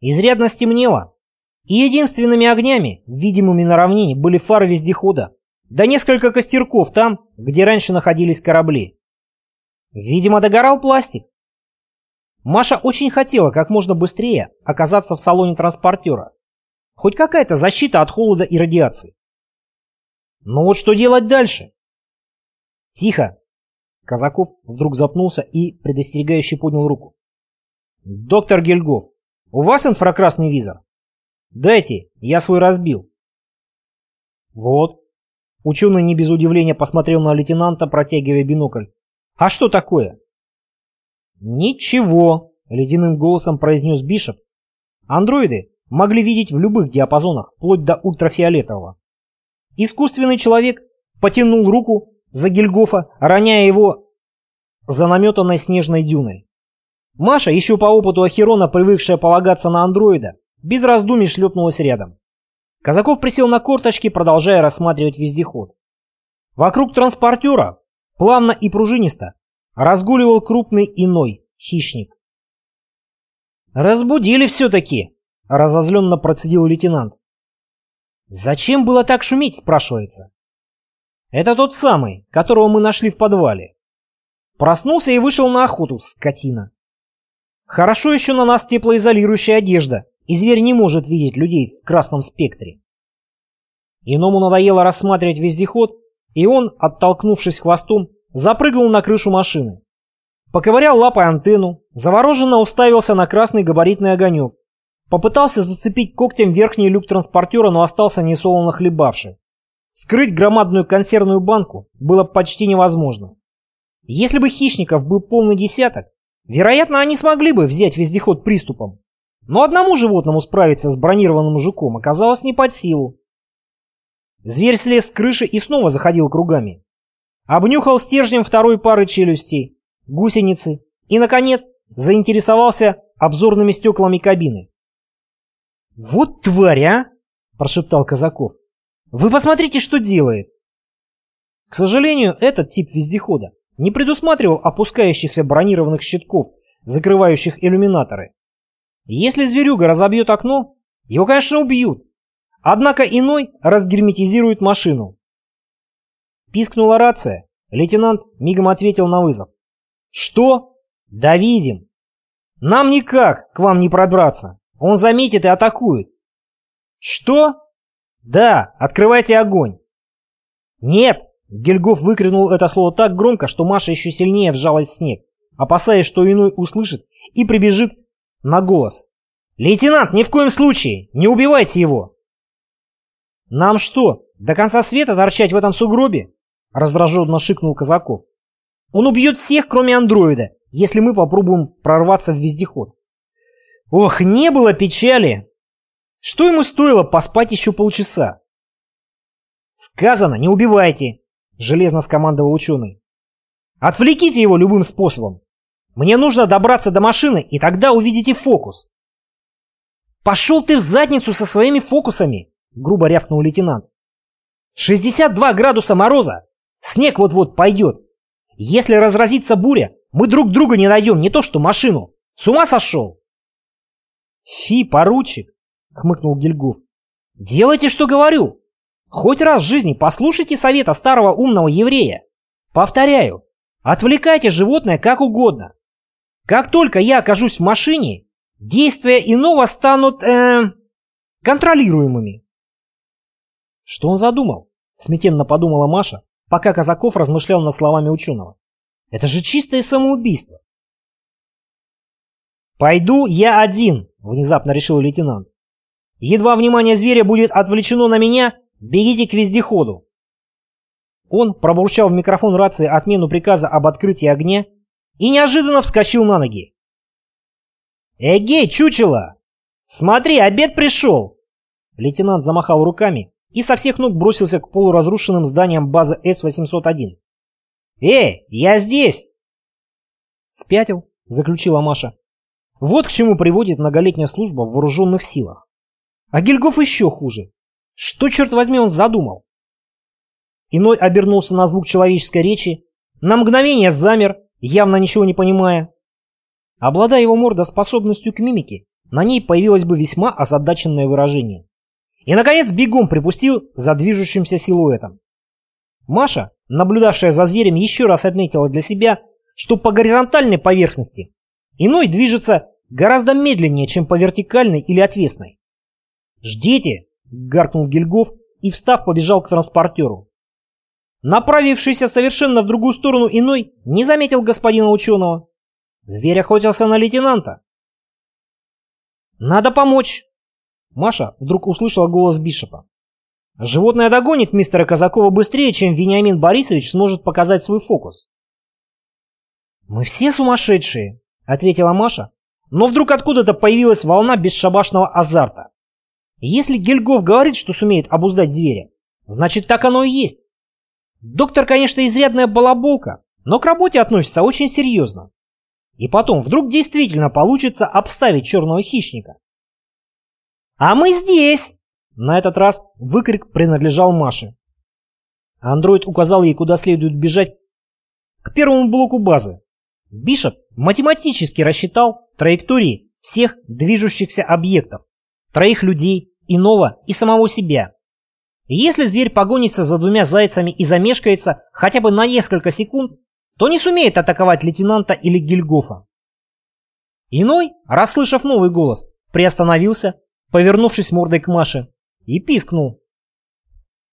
Изрядно стемнело, и единственными огнями, видимыми на равнине, были фары вездехода, да несколько костерков там, где раньше находились корабли. Видимо, догорал пластик. Маша очень хотела как можно быстрее оказаться в салоне транспортера. Хоть какая-то защита от холода и радиации. Но вот что делать дальше? Тихо. Казаков вдруг запнулся и предостерегающе поднял руку. Доктор Гельгов, у вас инфракрасный визор? Дайте, я свой разбил. Вот. Ученый не без удивления посмотрел на лейтенанта, протягивая бинокль. А что такое? Ничего, ледяным голосом произнес Бишоп. Андроиды могли видеть в любых диапазонах, вплоть до ультрафиолетового. Искусственный человек потянул руку за Гильгофа, роняя его за наметанной снежной дюной. Маша, еще по опыту Ахерона, привыкшая полагаться на андроида, без раздумий шлепнулась рядом. Казаков присел на корточки, продолжая рассматривать вездеход. Вокруг транспортера, плавно и пружинисто, разгуливал крупный иной хищник. «Разбудили все-таки!» — разозленно процедил лейтенант. «Зачем было так шуметь?» — спрашивается. «Это тот самый, которого мы нашли в подвале. Проснулся и вышел на охоту, скотина. Хорошо еще на нас теплоизолирующая одежда, и зверь не может видеть людей в красном спектре. Иному надоело рассматривать вездеход, и он, оттолкнувшись хвостом, запрыгнул на крышу машины. Поковырял лапой антенну, завороженно уставился на красный габаритный огонек. Попытался зацепить когтем верхний люк транспортера, но остался несолоно хлебавший. Скрыть громадную консервную банку было почти невозможно. Если бы хищников был полный десяток, вероятно, они смогли бы взять вездеход приступом. Но одному животному справиться с бронированным жуком оказалось не под силу. Зверь слез с крыши и снова заходил кругами. Обнюхал стержнем второй пары челюстей, гусеницы и, наконец, заинтересовался обзорными стеклами кабины. «Вот тварь, а!» – прошептал Казаков. «Вы посмотрите, что делает!» К сожалению, этот тип вездехода не предусматривал опускающихся бронированных щитков, закрывающих иллюминаторы. Если зверюга разобьет окно, его, конечно, убьют. Однако иной разгерметизирует машину. Пискнула рация. Лейтенант мигом ответил на вызов. «Что? Да видим. Нам никак к вам не пробраться. Он заметит и атакует». «Что? Да, открывайте огонь». «Нет!» Гельгоф выкрикнул это слово так громко, что Маша еще сильнее вжалась в снег, опасаясь, что иной услышит и прибежит на голос. «Лейтенант, ни в коем случае! Не убивайте его!» «Нам что, до конца света торчать в этом сугробе?» Раздраженно шикнул Казаков. «Он убьет всех, кроме андроида, если мы попробуем прорваться в вездеход». «Ох, не было печали!» Что ему стоило поспать еще полчаса? «Сказано, не убивайте!» — железно скомандовал ученый. «Отвлеките его любым способом. Мне нужно добраться до машины, и тогда увидите фокус. «Пошел ты в задницу со своими фокусами!» — грубо рявкнул лейтенант. «62 градуса мороза! Снег вот-вот пойдет! Если разразится буря, мы друг друга не найдем, не то что машину! С ума сошел!» «Фи, поручик!» — хмыкнул Гильгоф. «Делайте, что говорю! Хоть раз в жизни послушайте совета старого умного еврея! Повторяю, отвлекайте животное как угодно! Как только я окажусь в машине, действия иного станут, э, контролируемыми. Что он задумал? Смятенно подумала Маша, пока Казаков размышлял над словами ученого. Это же чистое самоубийство. «Пойду я один», — внезапно решил лейтенант. «Едва внимание зверя будет отвлечено на меня, бегите к вездеходу». Он пробурчал в микрофон рации отмену приказа об открытии огня и неожиданно вскочил на ноги. «Эгей, чучело! Смотри, обед пришел!» Лейтенант замахал руками и со всех ног бросился к полуразрушенным зданиям базы С-801. «Эй, я здесь!» «Спятил», — заключила Маша. «Вот к чему приводит многолетняя служба в вооруженных силах. А Гильгоф еще хуже. Что, черт возьми, он задумал?» Иной обернулся на звук человеческой речи, на мгновение замер явно ничего не понимая. Обладая его морда способностью к мимике, на ней появилось бы весьма озадаченное выражение. И, наконец, бегом припустил за движущимся силуэтом. Маша, наблюдавшая за зверем, еще раз отметила для себя, что по горизонтальной поверхности иной движется гораздо медленнее, чем по вертикальной или отвесной. «Ждите!» — гаркнул Гильгоф и, встав, побежал к транспортеру. Направившийся совершенно в другую сторону иной не заметил господина ученого. Зверь охотился на лейтенанта. «Надо помочь!» Маша вдруг услышала голос Бишопа. «Животное догонит мистера Казакова быстрее, чем Вениамин Борисович сможет показать свой фокус». «Мы все сумасшедшие», — ответила Маша, но вдруг откуда-то появилась волна бесшабашного азарта. Если Гельгоф говорит, что сумеет обуздать зверя, значит так оно и есть. Доктор, конечно, изрядная балаболка, но к работе относится очень серьезно. И потом, вдруг действительно получится обставить черного хищника. «А мы здесь!» На этот раз выкрик принадлежал Маше. Андроид указал ей, куда следует бежать к первому блоку базы. Бишоп математически рассчитал траектории всех движущихся объектов, троих людей, иного и самого себя. Если зверь погонится за двумя зайцами и замешкается хотя бы на несколько секунд, то не сумеет атаковать лейтенанта или Гильгофа. Иной, расслышав новый голос, приостановился, повернувшись мордой к Маше, и пискнул.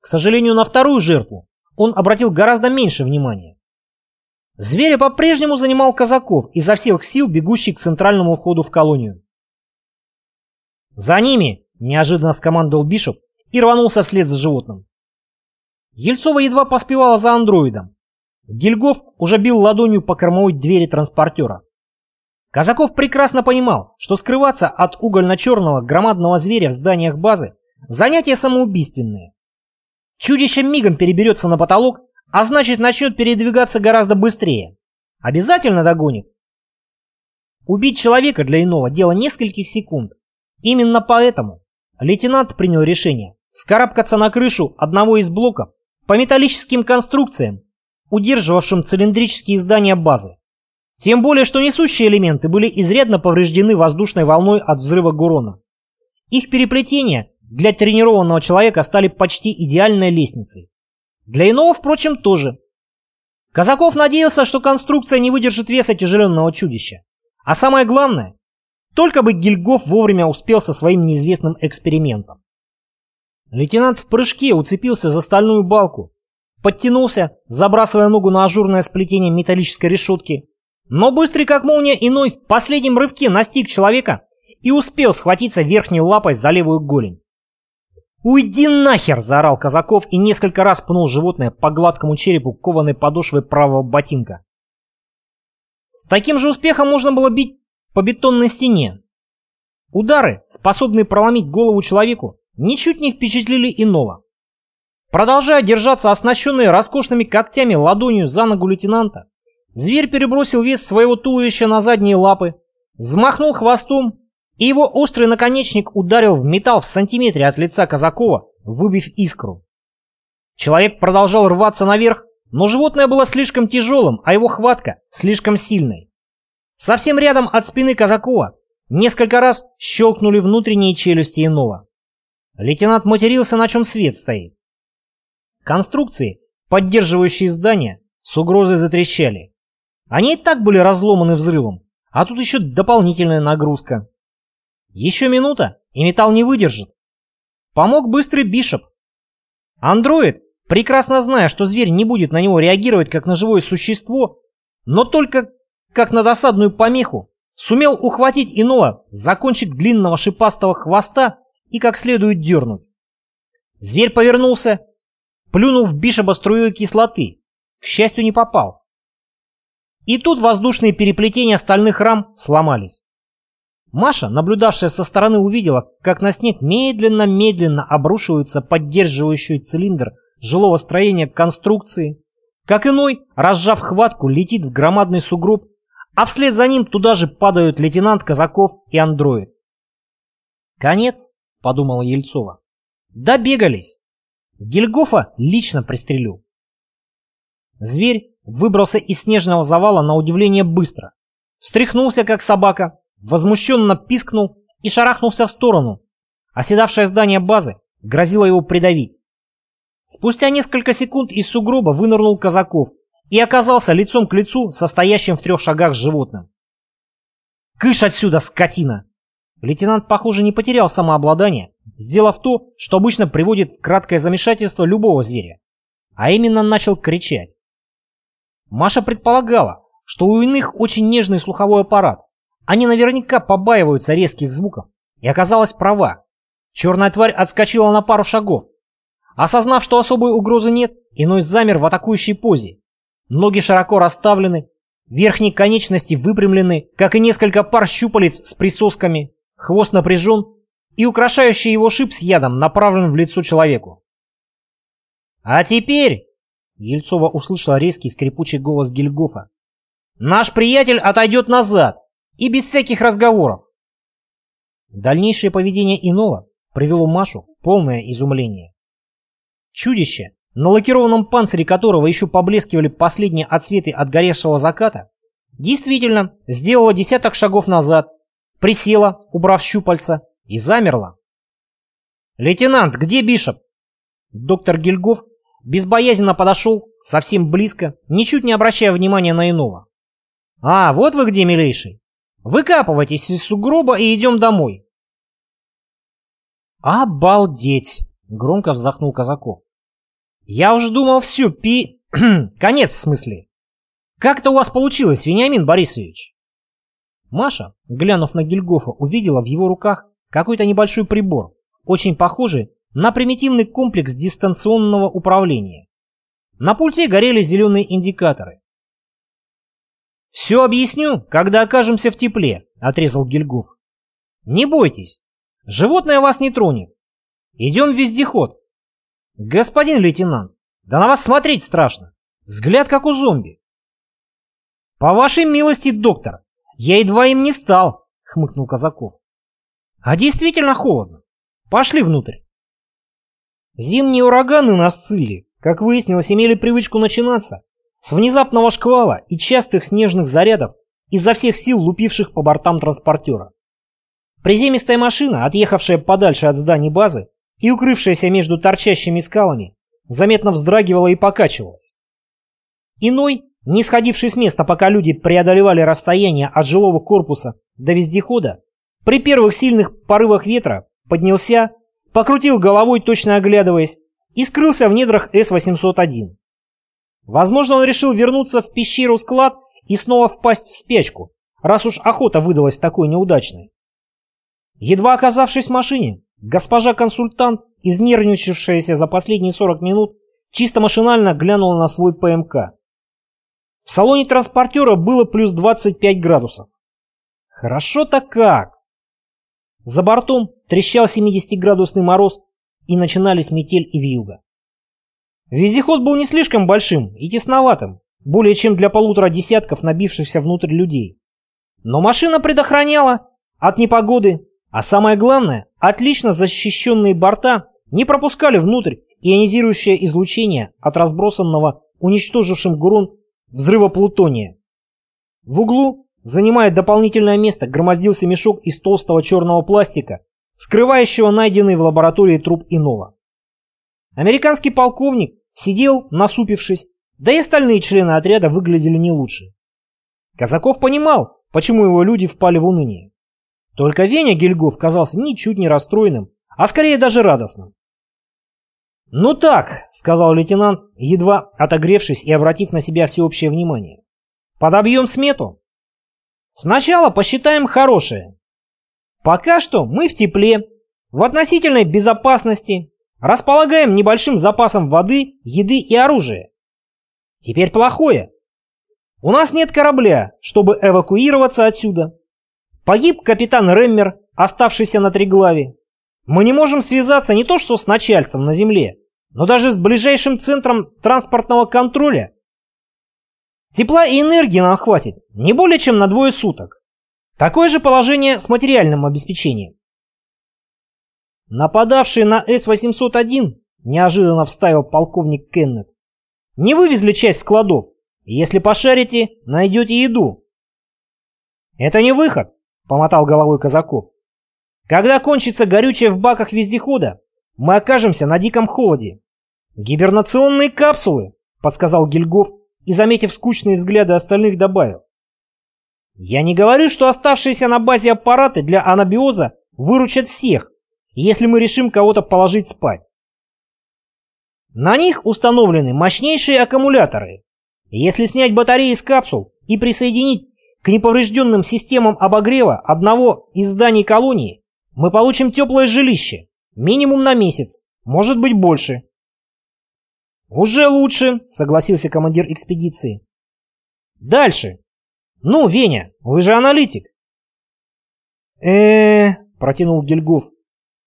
К сожалению, на вторую жертву он обратил гораздо меньше внимания. Зверя по-прежнему занимал Казаков, изо всех сил бегущий к центральному входу в колонию. «За ними!» – неожиданно скомандовал Бишоп, и рванулся вслед за животным. Ельцова едва поспевала за андроидом. Гильгоф уже бил ладонью по кормовой двери транспортера. Казаков прекрасно понимал, что скрываться от угольно-черного громадного зверя в зданиях базы – занятие самоубийственное. Чудище мигом переберется на потолок, а значит начнет передвигаться гораздо быстрее. Обязательно догонит. Убить человека для иного – дело нескольких секунд. Именно поэтому лейтенант принял решение скарабкаться на крышу одного из блоков по металлическим конструкциям, удерживавшим цилиндрические здания базы. Тем более, что несущие элементы были изрядно повреждены воздушной волной от взрыва Гурона. Их переплетения для тренированного человека стали почти идеальной лестницей. Для иного, впрочем, тоже. Казаков надеялся, что конструкция не выдержит веса тяжеленного чудища. А самое главное, только бы Гильгоф вовремя успел со своим неизвестным экспериментом. Лейтенант в прыжке уцепился за стальную балку, подтянулся, забрасывая ногу на ажурное сплетение металлической решетки, но быстрый как молния иной в последнем рывке настиг человека и успел схватиться верхней лапой за левую голень. «Уйди нахер!» – заорал Казаков и несколько раз пнул животное по гладкому черепу кованой подошвой правого ботинка. С таким же успехом можно было бить по бетонной стене. Удары, способные проломить голову человеку, ничуть не впечатлили иного. Продолжая держаться оснащенный роскошными когтями ладонью за ногу лейтенанта, зверь перебросил вес своего туловища на задние лапы, взмахнул хвостом, и его острый наконечник ударил в металл в сантиметре от лица Казакова, выбив искру. Человек продолжал рваться наверх, но животное было слишком тяжелым, а его хватка слишком сильной. Совсем рядом от спины Казакова несколько раз щелкнули внутренние челюсти иного. Лейтенант матерился, на чем свет стоит. Конструкции, поддерживающие здание, с угрозой затрещали. Они и так были разломаны взрывом, а тут еще дополнительная нагрузка. Еще минута, и металл не выдержит. Помог быстрый Бишоп. Андроид, прекрасно зная, что зверь не будет на него реагировать как на живое существо, но только как на досадную помеху, сумел ухватить иного за кончик длинного шипастого хвоста и как следует дернуть. Зверь повернулся, плюнул в Бишоба струей кислоты. К счастью, не попал. И тут воздушные переплетения стальных рам сломались. Маша, наблюдавшая со стороны, увидела, как на снег медленно-медленно обрушивается поддерживающий цилиндр жилого строения конструкции, как иной, разжав хватку, летит в громадный сугроб, а вслед за ним туда же падают лейтенант Казаков и андроид. Конец подумала Ельцова. Добегались. Гильгофа лично пристрелю. Зверь выбрался из снежного завала на удивление быстро. Встряхнулся, как собака, возмущенно пискнул и шарахнулся в сторону. Оседавшее здание базы грозило его придавить. Спустя несколько секунд из сугроба вынырнул Казаков и оказался лицом к лицу со стоящим в трех шагах животным. «Кыш отсюда, скотина!» Лейтенант, похоже, не потерял самообладание, сделав то, что обычно приводит в краткое замешательство любого зверя, а именно начал кричать. Маша предполагала, что у иных очень нежный слуховой аппарат, они наверняка побаиваются резких звуков, и оказалась права. Черная тварь отскочила на пару шагов. Осознав, что особой угрозы нет, иной замер в атакующей позе. Ноги широко расставлены, верхние конечности выпрямлены, как и несколько пар щупалец с присосками, хвост напряжен, и украшающий его шип с ядом направлен в лицо человеку. «А теперь...» — Ельцова услышала резкий скрипучий голос Гильгофа. «Наш приятель отойдет назад, и без всяких разговоров». Дальнейшее поведение иного привело Машу в полное изумление. Чудище, на лакированном панцире которого еще поблескивали последние отсветы от горевшего заката, действительно сделало десяток шагов назад, присела, убрав щупальца, и замерла. «Лейтенант, где Бишоп?» Доктор Гильгоф безбоязненно подошел, совсем близко, ничуть не обращая внимания на иного. «А, вот вы где, милейший! Выкапывайтесь из сугроба и идем домой!» «Обалдеть!» — громко вздохнул Казаков. «Я уже думал, все, пи... конец в смысле. Как-то у вас получилось, Вениамин Борисович?» Маша, глянув на Гильгофа, увидела в его руках какой-то небольшой прибор, очень похожий на примитивный комплекс дистанционного управления. На пульте горели зеленые индикаторы. «Все объясню, когда окажемся в тепле», — отрезал Гильгоф. «Не бойтесь, животное вас не тронет. Идем в вездеход». «Господин лейтенант, да на вас смотреть страшно. Взгляд как у зомби». «По вашей милости, доктор, я едва им не стал», — хмыкнул Казаков. А действительно холодно. Пошли внутрь. Зимние ураганы на Сцилле, как выяснилось, имели привычку начинаться с внезапного шквала и частых снежных зарядов изо всех сил лупивших по бортам транспортера. Приземистая машина, отъехавшая подальше от зданий базы и укрывшаяся между торчащими скалами, заметно вздрагивала и покачивалась. Иной, не сходивший с места, пока люди преодолевали расстояние от жилого корпуса до вездехода, при первых сильных порывах ветра поднялся, покрутил головой, точно оглядываясь, и скрылся в недрах С-801. Возможно, он решил вернуться в пещеру-склад и снова впасть в спячку, раз уж охота выдалась такой неудачной. Едва оказавшись в машине, госпожа-консультант, изнервничавшаяся за последние 40 минут, чисто машинально глянула на свой ПМК. В салоне транспортера было плюс 25 градусов. Хорошо-то как! За бортом трещал 70-градусный мороз, и начинались метель и вьюга. Вездеход был не слишком большим и тесноватым, более чем для полутора десятков набившихся внутрь людей. Но машина предохраняла от непогоды, а самое главное, отлично защищенные борта не пропускали внутрь ионизирующее излучение от разбросанного уничтожившим Гурон взрыва плутония. В углу Занимая дополнительное место, громоздился мешок из толстого черного пластика, скрывающего найденный в лаборатории труп иного. Американский полковник сидел, насупившись, да и остальные члены отряда выглядели не лучше. Казаков понимал, почему его люди впали в уныние. Только Веня Гильгоф казался ничуть не расстроенным, а скорее даже радостным. «Ну так», — сказал лейтенант, едва отогревшись и обратив на себя всеобщее внимание. «Подобьем смету?» Сначала посчитаем хорошее. Пока что мы в тепле, в относительной безопасности, располагаем небольшим запасом воды, еды и оружия. Теперь плохое. У нас нет корабля, чтобы эвакуироваться отсюда. Погиб капитан Реммер, оставшийся на Триглаве. Мы не можем связаться не то что с начальством на земле, но даже с ближайшим центром транспортного контроля Тепла и энергии нам хватит не более чем на двое суток. Такое же положение с материальным обеспечением. Нападавшие на С-801, неожиданно вставил полковник Кеннет, не вывезли часть складов. Если пошарите, найдете еду. Это не выход, помотал головой Казаков. Когда кончится горючее в баках вездехода, мы окажемся на диком холоде. Гибернационные капсулы, подсказал Гильгоф и, заметив скучные взгляды остальных, добавил. Я не говорю, что оставшиеся на базе аппараты для анабиоза выручат всех, если мы решим кого-то положить спать. На них установлены мощнейшие аккумуляторы. Если снять батареи из капсул и присоединить к неповрежденным системам обогрева одного из зданий колонии, мы получим теплое жилище, минимум на месяц, может быть больше. «Уже лучше», — согласился командир экспедиции. «Дальше. Ну, Веня, вы же аналитик». э протянул Гильгоф.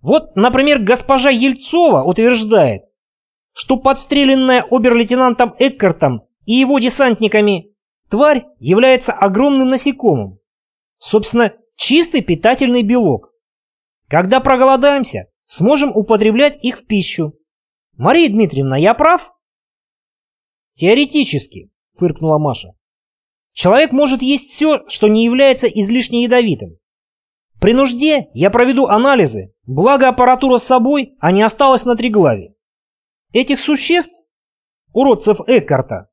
«Вот, например, госпожа Ельцова утверждает, что подстреленная обер-лейтенантом Эккартом и его десантниками тварь является огромным насекомым. Собственно, чистый питательный белок. Когда проголодаемся, сможем употреблять их в пищу. Мария Дмитриевна, я прав? Теоретически, фыркнула Маша. Человек может есть все, что не является излишне ядовитым. При нужде я проведу анализы, благо аппаратура с собой, а не осталась на триглаве. Этих существ, уродцев Эккарта,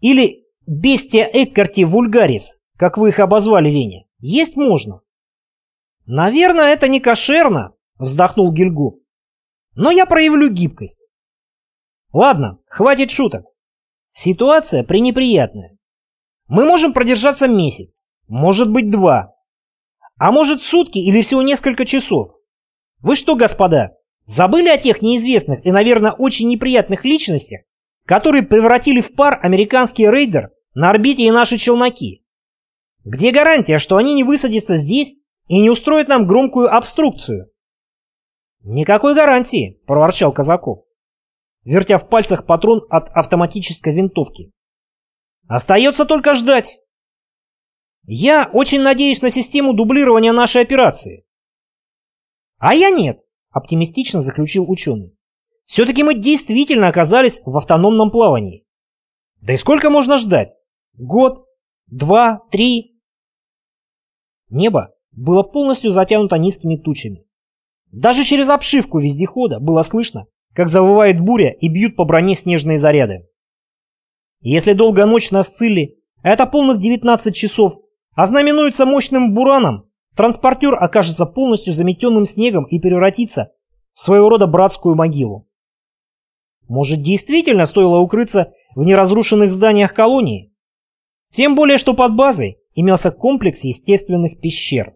или бестия Эккарти вульгарис, как вы их обозвали, Веня, есть можно. Наверное, это не кошерно, вздохнул Гильгоф. Но я проявлю гибкость. Ладно, хватит шуток. Ситуация пренеприятная. Мы можем продержаться месяц, может быть два, а может сутки или всего несколько часов. Вы что, господа, Забыли о тех неизвестных и, наверное, очень неприятных личностях, которые превратили в пар американский рейдер на орбите и наши челноки? Где гарантия, что они не высадятся здесь и не устроят нам громкую обструкцию? «Никакой гарантии», — проворчал Казаков, вертя в пальцах патрон от автоматической винтовки. «Остается только ждать. Я очень надеюсь на систему дублирования нашей операции». «А я нет», оптимистично заключил ученый. Все-таки мы действительно оказались в автономном плавании. Да и сколько можно ждать? Год? Два? Три? Небо было полностью затянуто низкими тучами. Даже через обшивку вездехода было слышно, как завывает буря и бьют по броне снежные заряды. Если долгая ночь на Сцилле, а это полных 19 часов, ознаменуется мощным бураном, Транспортер окажется полностью заметенным снегом и превратится в своего рода братскую могилу. Может, действительно стоило укрыться в неразрушенных зданиях колонии? Тем более, что под базой имелся комплекс естественных пещер.